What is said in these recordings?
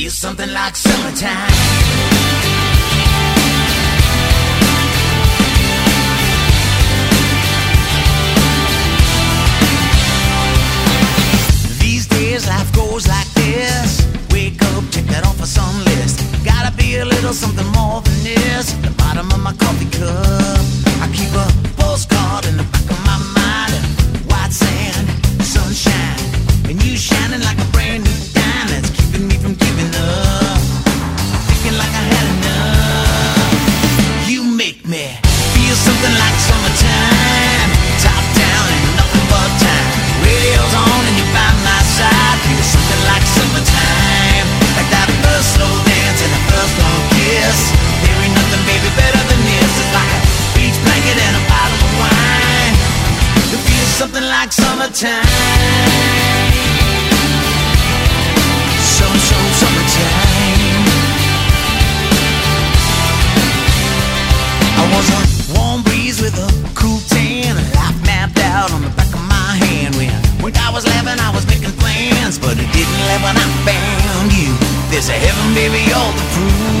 feels something like summertime. summertime. Summertime. I was a warm breeze with a cool tan. Life mapped out on the back of my hand. When, when I was I was making plans. But it didn't when I found you. Heaven, baby, all the proof.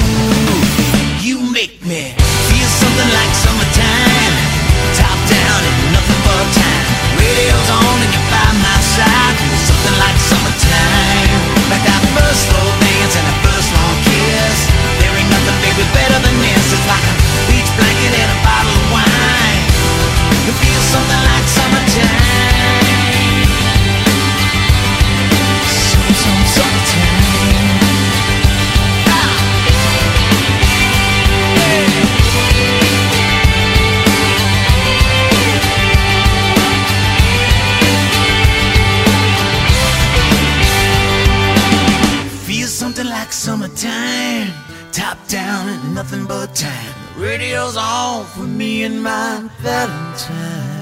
Top down and nothing but time. The radio's on for me and my Valentine.